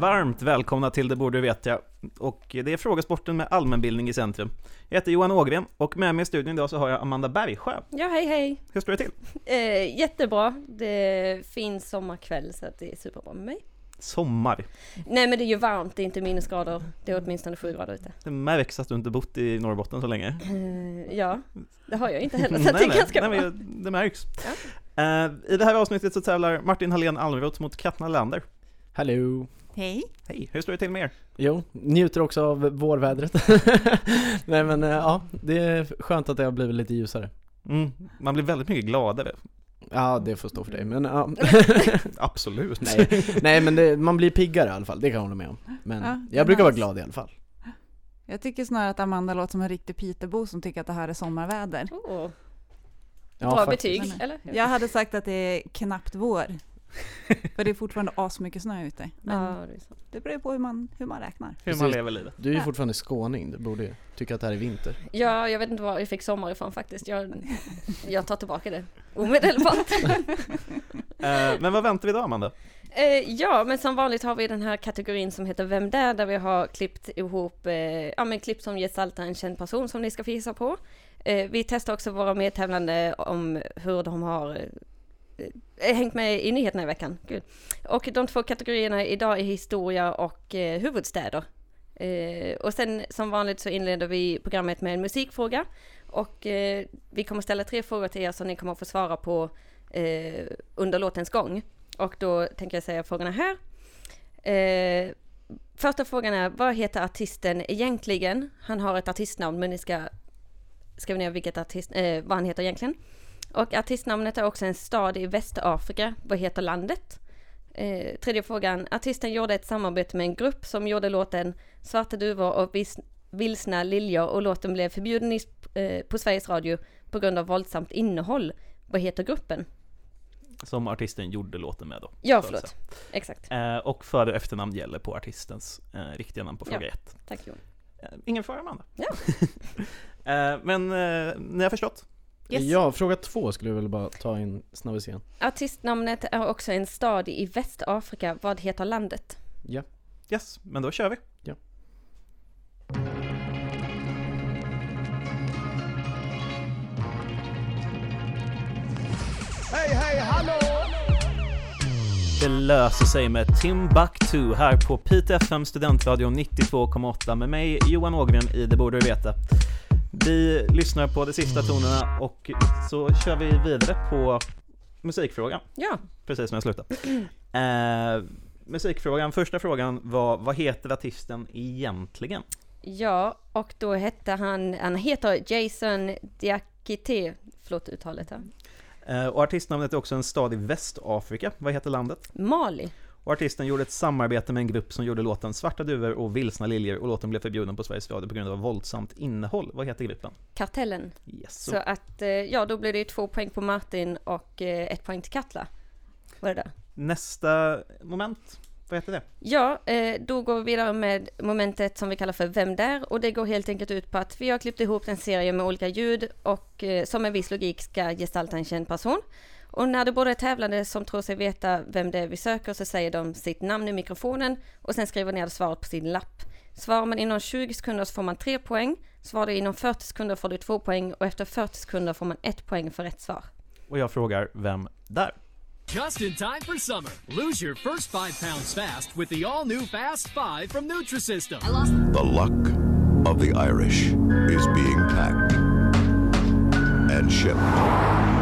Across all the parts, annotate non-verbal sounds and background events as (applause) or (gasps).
Varmt välkomna till Det borde du veta. Och det är frågesporten med allmänbildning i centrum. Jag heter Johan Ågren och med mig i studion idag så har jag Amanda Bergsjö. Ja, hej hej! Hur står det till? Eh, jättebra. Det är fin sommarkväll så att det är superbra med mig. Sommar. Nej men det är ju varmt, det är inte minusgrader. Det är åtminstone sju grader ute. Det märks att du inte bott i Norrbotten så länge. Eh, ja, det har jag inte heller så (laughs) att det är nej, ganska nej, bra. men det märks. Eh, I det här avsnittet så tävlar Martin Hallén Almroth mot Katna Lander. Hallå! Hej. Hej, hur står det till med er? Jo, njuter också av vårvädret. (laughs) Nej men eh, ja, det är skönt att det har blivit lite ljusare. Mm, man blir väldigt mycket gladare. Ja, det får stå för dig, men ja. (laughs) Absolut. nej, nej men det, man blir piggare i alla fall, det kan jag hålla med om. Men Ja, jag brukar vara nice. glad i alla fall. Jag tycker snarare att Amanda låter som en riktig Piteå som tycker att det här är sommarväder. Oh, Ja, betyg, eller? Jag hade sagt att det är knappt vår. (laughs) För det är fortfarande asmycket snö ute. Men Ja, det är så. det beror ju på hur man, hur man räknar. Hur man lever livet. Du är ju fortfarande skåning, du borde ju tycka att det här är vinter. ja, jag vet inte var jag fick sommar ifrån faktiskt. Jag, jag tar tillbaka det omedelbart. (laughs) Eh, men vad väntar vi idag Amanda? Eh, ja, men som vanligt har vi den här kategorin som heter Vem där? Där vi har klippt ihop, eh, ja men klipp som gestaltar en känd person som ni ska få gissa på. Vi testar också våra medtävlande om hur de har Eh, hängt med i nyheterna i veckan. Gud. Och de två kategorierna idag är historia och eh, huvudstäder. Eh, och sen som vanligt så inleder vi programmet med en musikfråga. Och eh, vi kommer ställa tre frågor till er som ni kommer få svara på eh, under låtens gång. Och då tänker jag säga frågorna här. Eh, första frågan är, vad heter artisten egentligen? Han har ett artistnamn, men ni ska skriva ner vilket artist, eh, vad han heter egentligen. Och artistnamnet är också en stad i Västafrika. Vad heter landet? Eh, tredje frågan, artisten gjorde ett samarbete med en grupp som gjorde låten Svarta duvor och vilsna liljor och låten blev förbjuden i, eh, på Sveriges Radio på grund av våldsamt innehåll. Vad heter gruppen? Som artisten gjorde låten med då. Ja, förlåt. Exakt. Eh, och för och efternamn gäller på artistens eh, riktiga namn på fråga Ja. ett. Tack Johan. Eh, ingen fara Amanda. Ja. (laughs) eh, men eh, ni har förstått? Yes. Ja, fråga två skulle jag väl bara ta in snabbis igen. Artistnamnet är också en stad i Västafrika. Vad heter landet? Ja. Yes, men då kör vi. Ja. Hej, hej, hallå! Det löser sig med Timbuktu här på Pite FM Studentradion 92,8 med mig Johan Ågren i Det borde du veta. Vi lyssnar på de sista tonerna och så kör vi vidare på musikfrågan, Ja, precis som jag slutade. Eh, musikfrågan, första frågan var vad heter artisten egentligen? ja, och då hette han, han heter Jason Diakité, förlåt uttalet här. Eh, och artistnamnet är också en stad i Västafrika, vad heter landet? Mali. Och artisten gjorde ett samarbete med en grupp som gjorde låten Svarta duvor och vilsna liljor och låten blev förbjuden på Sveriges Radio på grund av våldsamt innehåll. Vad heter gruppen? Kartellen. Yes. Så att, eh, ja då blir det ju två poäng på Martin och eh, ett poäng till Katla. Vad är det där? Nästa moment, vad heter det? Ja, eh, då går vi vidare med momentet som vi kallar för Vem där? Och det går helt enkelt ut på att vi har klippt ihop en serie med olika ljud och som med viss logik ska gestalta en känd person. Och när det både är tävlande som tror sig veta vem det är vi söker så säger de sitt namn i mikrofonen och sen skriver ner svaret på sin lapp. Svarar man inom 20 sekunder så får man 3 poäng. Svarar du inom 40 sekunder får du 2 poäng och efter 40 sekunder får man 1 poäng för rätt svar. Och jag frågar vem där? Just in time for summer. Lose your first five pounds fast with the all new Fast Five from Nutrisystem. The luck of the Irish is being packed and shipped.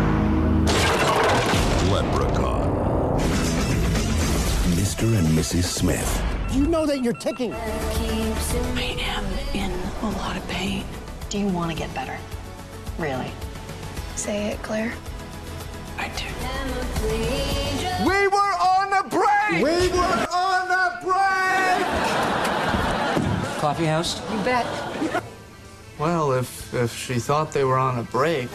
Mrs. Smith. You know that you're ticking. I am in a lot of pain. Do you want to get better? Really? Say it, Claire. I do. We were on a break! We were on a break! coffee house? You bet. Well, if if she thought they were on a break.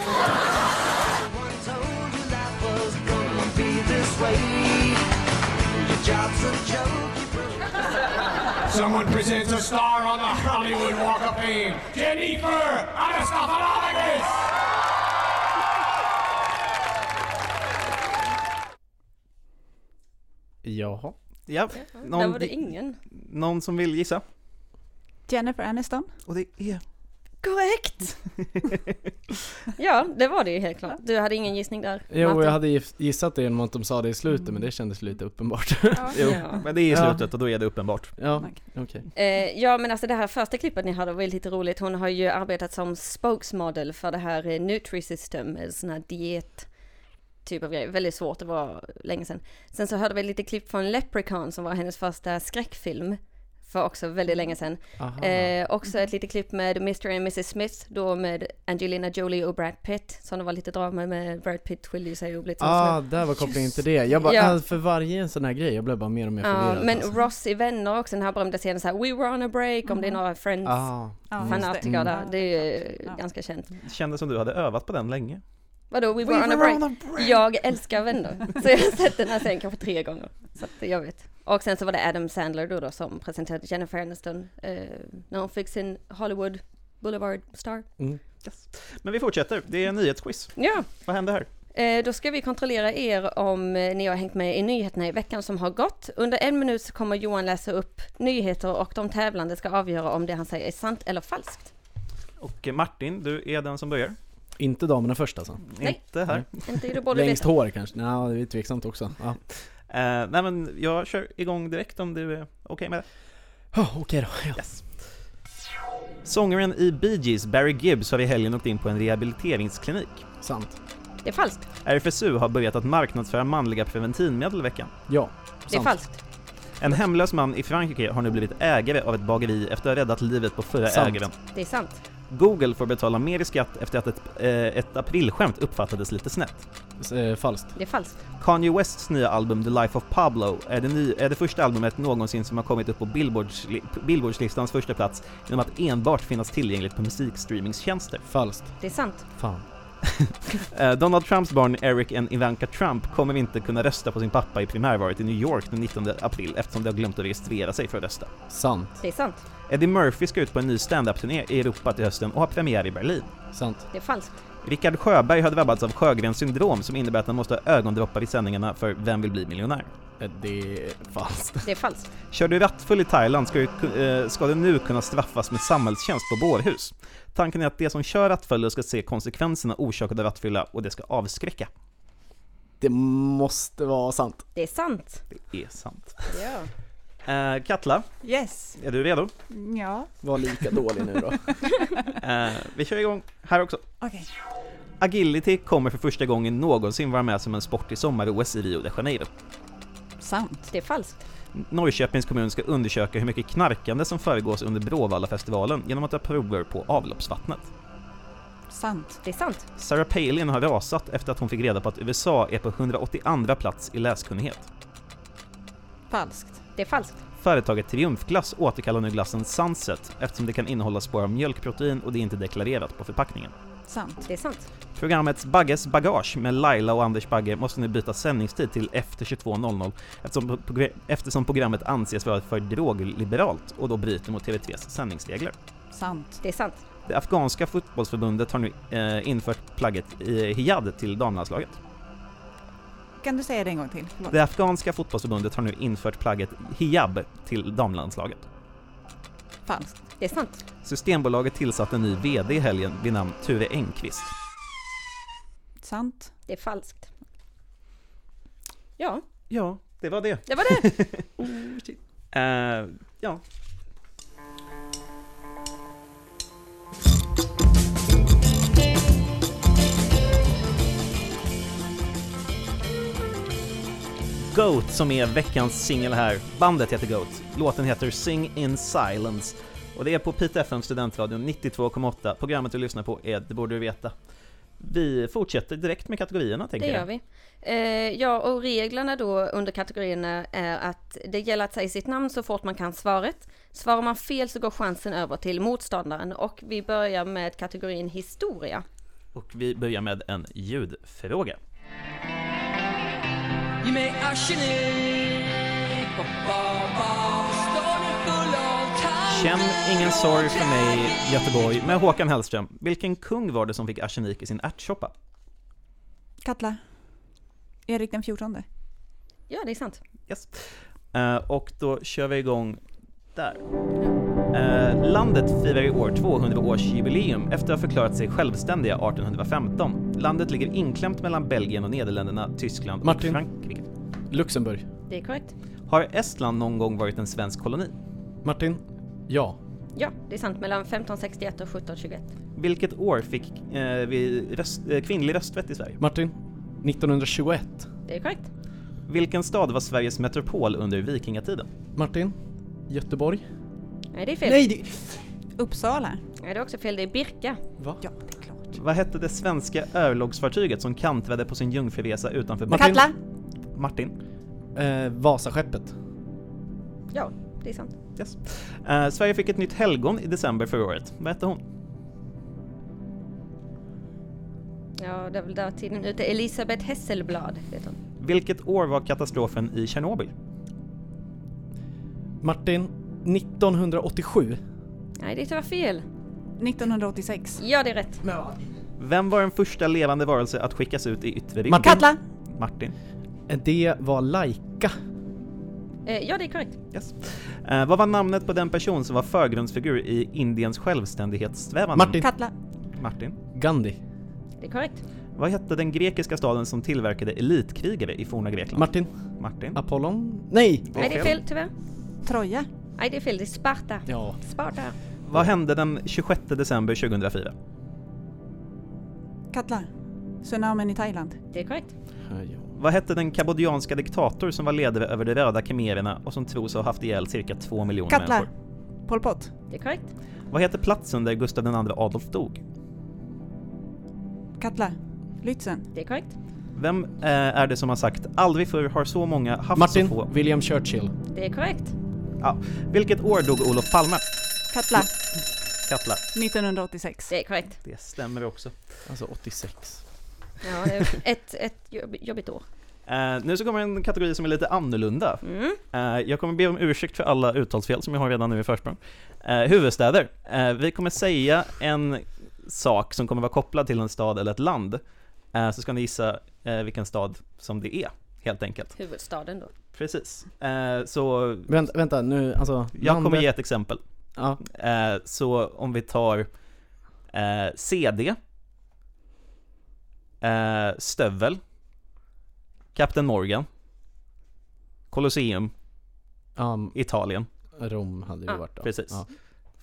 Someone presents a star on the Hollywood Walk of Fame, Jennifer Anastasia. Jaha. Ja, Där var det ingen. någon som vill gissa? Jennifer Aniston. Och det är... Korrekt! (laughs) ja, det var det ju helt klart. Du hade ingen gissning där, Jo, Martin. jag hade gissat det genom att de sa det i slutet, men det kändes lite uppenbart. (laughs) Jo, Ja. men det är i Ja. slutet och då är det uppenbart. Ja, okej. Eh, ja men alltså det här första klippet ni hade var lite roligt. Hon har ju arbetat som spokesmodel för det här eh, Nutrisystem, en sån här diet typ av grej. Väldigt svårt, det var länge sedan. Sen så hörde vi lite klipp från Leprechaun som var hennes första skräckfilm. För också väldigt länge sedan. Eh, också ett litet klipp med Mr and Mrs Smith, då med Angelina Jolie och Brad Pitt. Som det var lite drama med, Brad Pitt skilde ju sig och blev Ah, där var kopplingen till det. Jag bara, Ja. ah, för varje en sån här grej, jag blev bara mer och mer Ja, förvirrad. men alltså. Ross i Vänner också, den här berömda scenen så här, We were on a break, om det är några Friends Ah, Ja, fanatiker Mm. där. Det är ju ganska känt. Det kändes som du hade övat på den länge. Vadå, We were on a break? Jag älskar Vänner. (laughs) Så jag har sett den här scenen kanske tre gånger. Så att jag vet. Och sen så var det Adam Sandler då, då som presenterade Jennifer Aniston eh, när hon fick sin Hollywood Boulevard Star. Mm. Yes. Men vi fortsätter, det är en nyhetsquiz. Ja, Vad händer här? eh, då ska vi kontrollera er om eh, ni har hängt med i nyheterna i veckan som har gått. Under en minut så kommer Johan läsa upp nyheter och de tävlande ska avgöra om det han säger är sant eller falskt. Och eh, Martin, du är den som börjar. Inte damerna först alltså? Nej. Inte här. Inte det Längst hår kanske? Nej, det är tveksamt också. Ja. Eh, nej men jag kör igång direkt om du är okej med det. Oh, Okej då. Ja. Yes. Sångaren i Bee Gees, Barry Gibbs, har i helgen åkt in på en rehabiliteringsklinik. Sant. Det är falskt. RFSU har börjat att marknadsföra manliga preventivmedel i veckan. Ja. Det är sant. falskt. En hemlös man i Frankrike har nu blivit ägare av ett bageri efter att ha räddat livet på förra Sant. ägaren. Det är sant. Google får betala mer i skatt efter att ett, eh, ett aprilskämt uppfattades lite snett. Eh, falskt. Det är falskt. Kanye Wests nya album The Life of Pablo är det, ny, är det första albumet någonsin som har kommit upp på Billboards, Billboardslistans första plats genom att enbart finnas tillgängligt på musikstreamingstjänster. Falskt. Det är sant. Fan. Eh, Donald Trumps barn Eric och Ivanka Trump kommer inte kunna rösta på sin pappa i primärvalet i New York den 19 april eftersom de har glömt att registrera sig för att rösta. Sant. Det är sant. Eddie Murphy ska ut på en ny stand-up-turné i Europa till hösten och har premiär i Berlin. Sant. Det är falskt. Rickard Sjöberg har drabbats av Sjögrens syndrom som innebär att han måste ha ögondroppar i sändningarna för Vem vill bli miljonär? Eh, Det är falskt. Det är falskt. Kör du rattfull i Thailand ska du, eh, ska du nu kunna straffas med samhällstjänst på bårhus. Tanken är att de som kör rattfulla ska se konsekvenserna orsakade av rattfylla och det ska avskräcka. Det måste vara sant. Det är sant. Det är sant. Ja. Eh, Katla, Yes. är du redo? Ja. Var lika dålig nu då. (laughs) Eh, vi kör igång här också. Okej. Agility kommer för första gången någonsin vara med som en sport i sommar-OS i Rio de Janeiro. Sant. Det är falskt. Norrköpings kommun ska undersöka hur mycket knarkande som föregås under Bråvallafestivalen genom att ta prover på avloppsvattnet. Sant. Det är sant. Sarah Palin har rasat efter att hon fick reda på att USA är på 182 plats i läskunnighet. Falskt. Det är falskt. Företaget Triumfglass återkallar nu glassen Sunset eftersom det kan innehålla spår av mjölkprotein och det är inte deklarerat på förpackningen. Sant. Det är sant. Programmet Bagges bagage med Laila och Anders Bagge måste nu byta sändningstid till efter 22.00 eftersom, eftersom programmet anses vara för drogliberalt och då bryter mot TV3s sändningsregler. Sant. Det är sant. Det afghanska fotbollsförbundet har nu eh, infört plagget i hijab till damlandslaget. Kan du säga det en gång till? Det afghanska fotbollsförbundet har nu infört plagget hijab till damlandslaget. Falskt. Det är sant. Systembolaget tillsatte en ny VD i helgen vid namn Ture Engqvist. Sant. Det är falskt. Ja, Ja, det var det. det var det. (laughs) Eh, ja. Goat som är veckans singel här. Bandet heter Goat. Låten heter Sing in Silence. Och det är på Pite FM Studentradion 92,8. Programmet du lyssnar på är Det borde du veta. vi fortsätter direkt med kategorierna tänker Det jag. gör vi. Eh, ja, och reglerna då under kategorierna är att det gäller att säga sitt namn så fort man kan svaret. Svarar man fel så går chansen över till motståndaren och vi börjar med kategorin historia. Och vi börjar med en ljudfråga. Mig arsenik ba, ba, ba. Staden full av Känn ingen sorg för mig, Göteborg, med Håkan Hellström. Vilken kung var det som fick arsenik i sin ärtsoppa? Katla. Erik den 14. Ja, det är sant. Yes. Eh, och då kör vi igång där. Landet firar i år 200-årsjubileum efter att ha förklarat sig självständiga 1815. Landet ligger inklämt mellan Belgien och Nederländerna, Tyskland Martin. och Frankrike. Luxemburg. Det är korrekt. Har Estland någon gång varit en svensk koloni? Martin. Ja. Ja, det är sant. Mellan 1561 och 1721. Vilket år fick eh, vi röst, eh, kvinnlig rösträtt i Sverige? Martin. 1921. Det är korrekt. Vilken stad var Sveriges metropol under vikingatiden? Martin. Göteborg. Nej, det är fel. Nej, det... Uppsala. Nej, det är också fel. Det är Birka. Va? Ja, det är klart. Vad hette det svenska örlogsfartyget som kantrade på sin jungfruresa utanför Martin. Katla. Martin? Eh, Vasaskeppet. Ja, det är sant. Yes. Eh, Sverige fick ett nytt helgon i december förra året. Vad hette hon? Ja, det är väl där tiden ute. Elisabeth Hesselblad heter hon. Vilket år var katastrofen i Tjernobyl? Martin. 1987. Nej, det är tyvärr fel. 1986. Ja, det är rätt. Vem var den första levande varelse att skickas ut i yttre rymden? Martin. Katla. Martin. Det var Laika. Eh, ja, det är korrekt. Yes. Eh, vad var namnet på den person som var förgrundsfigur i Indiens självständighetssträvanden? Martin. Katla. Martin. Gandhi. Det är korrekt. Vad hette den grekiska staden som tillverkade elitkrigare i forna Grekland? Martin. Martin. Apollon. Nej! Nej, det är fel tyvärr. Troja. Nej, det är fel. Det är Sparta. Ja. Sparta. Vad hände den 26 december 2004? Katla. Tsunamin i Thailand. Det är korrekt. Vad hette den kambodjanska diktator som var ledare över de röda khmererna och som tros ha haft ihjäl cirka två miljoner Katla. människor? Pol Pot. Det är korrekt. Vad heter platsen där Gustav II Adolf dog? Katla. Lützen. Det är korrekt. Vem eh, är det som har sagt aldrig förr har så många haft Martin. så få... William Churchill. Det är korrekt. Ja. Vilket år dog Olof Palme? Katla. Katla. 1986. Det är korrekt. Det stämmer också. Alltså 86. Ja, det är ett, ett jobb, jobbigt år. Eh, nu så kommer en kategori som är lite annorlunda. Mm. Eh, jag kommer be om ursäkt för alla uttalsfel som jag har redan nu i försprång. Eh, huvudstäder. Vi kommer säga en sak som kommer vara kopplad till en stad eller ett land. Så ska ni gissa vilken stad som det är, helt enkelt. Huvudstaden då. Precis. Eh, så Vänta, vänta nu, alltså... jag kommer ge ett exempel. Ja. Eh, så om vi tar eh, CD, eh, Stövel, Captain Morgan, Colosseum, Um, Italien. Rom hade det Ja, varit då. Precis. Ja.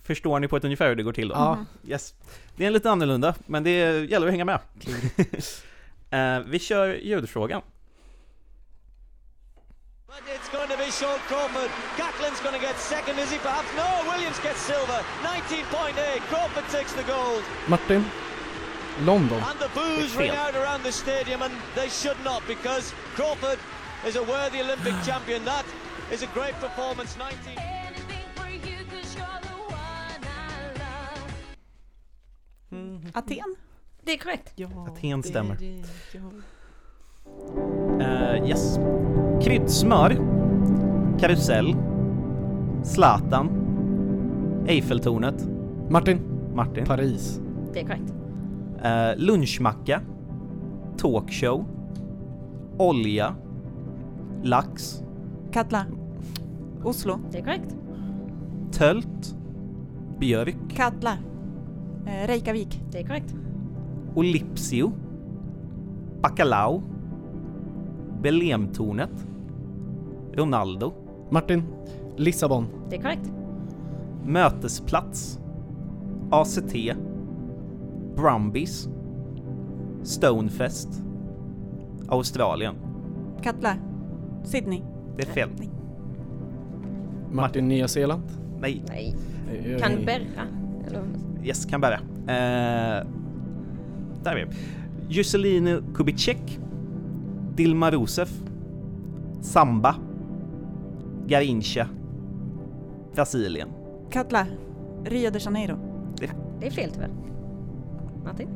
Förstår ni på ett ungefär hur det går till då? Ja. Yes. Det är lite annorlunda, men det gäller att hänga med. (laughs) eh, vi kör ljudfrågan. But it's going to be Sean Crawford. Gacklin's going to get second, is he perhaps? No, Williams gets silver. 19.8. Crawford takes the gold. Martin. London. And the boos ring out around the stadium, and they should not because Crawford is a worthy Olympic (sighs) champion. That is a great performance. 19. Aten. Det är korrekt. Aten stämmer. Eh, yes. Kryddsmör, Karusell, Zlatan, Eiffeltornet, Martin. Martin, Paris. Det är korrekt. eh, lunchmacka, talkshow, olja, lax, Katla. Oslo. Det är korrekt. tölt, björk, Katla. Eh, Reykjavik. Det är korrekt. Olipsio, bacalao, Belemtornet, Ronaldo, Martin. Lissabon. Det är korrekt. Mötesplats, ACT, Brumbies, Stonefest, Australien. Katla. Sydney. Det är fel. Martin. Nya Zeeland. Nej. Nej. Canberra. Eller Yes, Canberra. Eh, där är vi. Juscelino Kubitschek, Dilma Rousseff, Samba, Garincha, Brasilien. Katla, Rio de Janeiro. Det är fel tyvärr. Martin?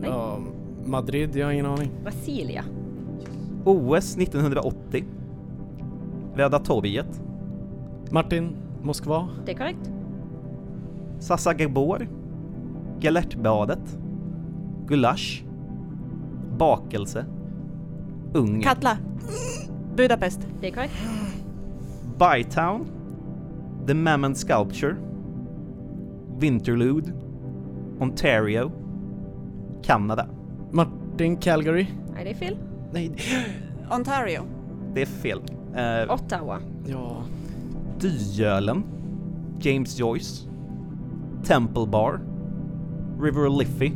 Nej. Ja, Madrid, jag har ingen aning. Brasilia. OS 1980. Röda torget. Martin, Moskva. Det är korrekt. Sasagabor. Galertbadet. Gulasch. Bakelse. Ungern. Katla, Budapest. Det är korrekt. Bytown. The Mammon Sculpture. Winterlude. Ontario. Kanada. Martin, Calgary. Nej, det är fel. Nej, (gasps) Ontario. det är fel. Eh, Ottawa. Ja. Dyölen. James Joyce. Temple Bar. River Liffey.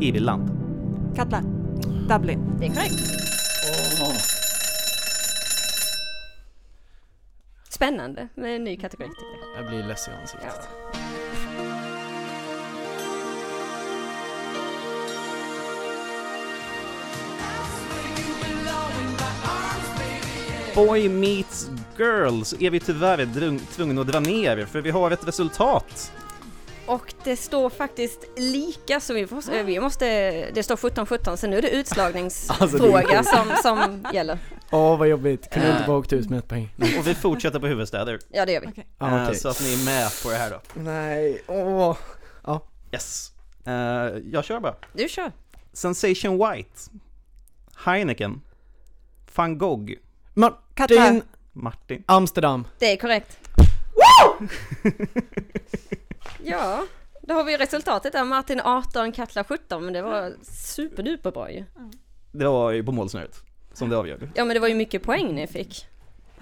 Irland. Katla, Dublin. Det är korrekt. Spännande med en ny kategori tycker jag. Jag blir less i ansiktet. Boy Meets Girl så är vi tyvärr tvungna att dra ner för vi har ett resultat. Och det står faktiskt lika så vi, eh, vi måste, det står 17-17 så nu är det utslagningsfråga Alltså, som, som gäller. Åh vad jobbigt, kunde inte bara åkt ut med ett poäng. Och vi fortsätter på huvudstäder. Ja det gör vi. Ah, Eh, okej. Så att ni är med på det här då. Nej, åh. Ja. Yes. Eh, jag kör bara. Du kör. Sensation White. Heineken. Van Gogh. Martin, Martin. Amsterdam. Det är korrekt. (laughs) ja, då har vi resultatet där. Martin 18, Katla 17 men det var superduper bra ju. Det var ju på målsnöret som det avgjorde. Ja men det var ju mycket poäng ni fick.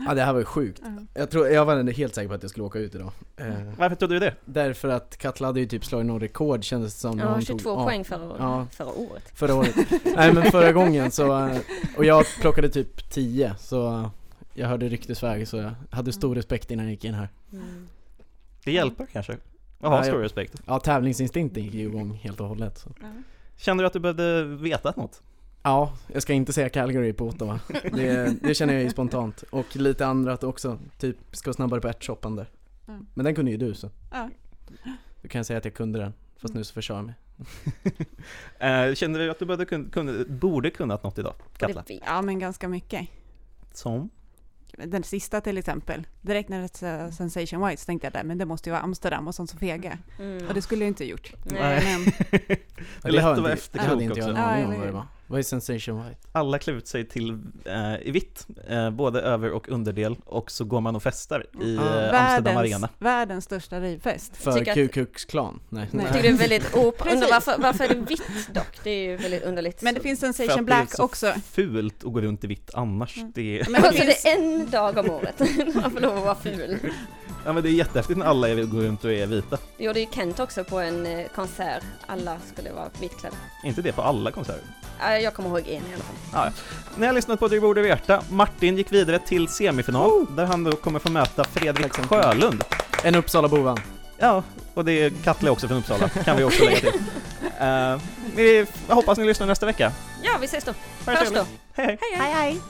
Ja det här var ju sjukt. Jag, tror, jag var ändå helt säker på att jag skulle åka ut idag. Eh, Varför trodde du det? därför att Katla hade ju typ slagit någon rekord kändes det som. när Ja, hon 22 tog, poäng förra, ja, förra året. förra året. Nej men förra gången så, eh, och jag plockade typ 10 så eh, jag hörde ryktesväg så jag hade stor respekt innan jag gick in här. Det hjälper kanske? Att ha Ja, stor respekt. Ja tävlingsinstinkten gick ju igång helt och hållet. Så. Kände du att du behövde veta något? Ja, jag ska inte säga Calgary på Ottawa. Det, det känner jag ju spontant. Och lite andra att också, typ ska vara snabbare på ärtshoppande. Mm. Men den kunde ju du så. Ja. Du kan säga att jag kunde den, fast nu så försade jag mig. (laughs) Eh, kände du att du kun, kunde, borde kunnat något idag? Katla? Ja men ganska mycket. Som? Den sista till exempel. Direkt när det sa Sensation White så tänkte jag där, men det måste ju vara Amsterdam och sånt som fega. Mm. Och det skulle jag inte gjort. Nej. Men, (laughs) Det är lätt att vara det hade inte jag en efterklok också. aning om vad det var. Vad är Sensation White? Alla klär ut sig till eh, i vitt, eh, både över och underdel och så går man och festar i Ah. eh, Amsterdam Arena. världens, världens största rivfest. För Tycker att- Ku Klux Klan? Nej. Nej. Tycker det är väldigt op- (laughs) undrar varför, varför är det vitt dock? Det är ju väldigt underligt. Men det finns För Sensation att det är Black så också. fult att gå runt i vitt annars. Mm. Det, är, Men det alltså (laughs) finns, det är en dag om året (laughs) man får lov att vara ful. ja, men det är jättehäftigt när alla är, går runt och är vita. Det gjorde ju Kent också på en eh, konsert. Alla skulle vara vitklädda. Är inte det på alla konserter? Ja, Jag kommer ihåg en i alla fall. Ja. Ni har lyssnat på Du borde veta. Martin gick vidare till semifinal, där han då kommer få möta Fredrik Tack så mycket. Sjölund. En Uppsala-bovan. Ja, och det är Katle också från Uppsala, kan vi också lägga till. (laughs) Eh, vi, jag hoppas ni lyssnar nästa vecka. Ja, vi ses då. Ha det Hörs då. trevligt. Hej, hej. hej hej!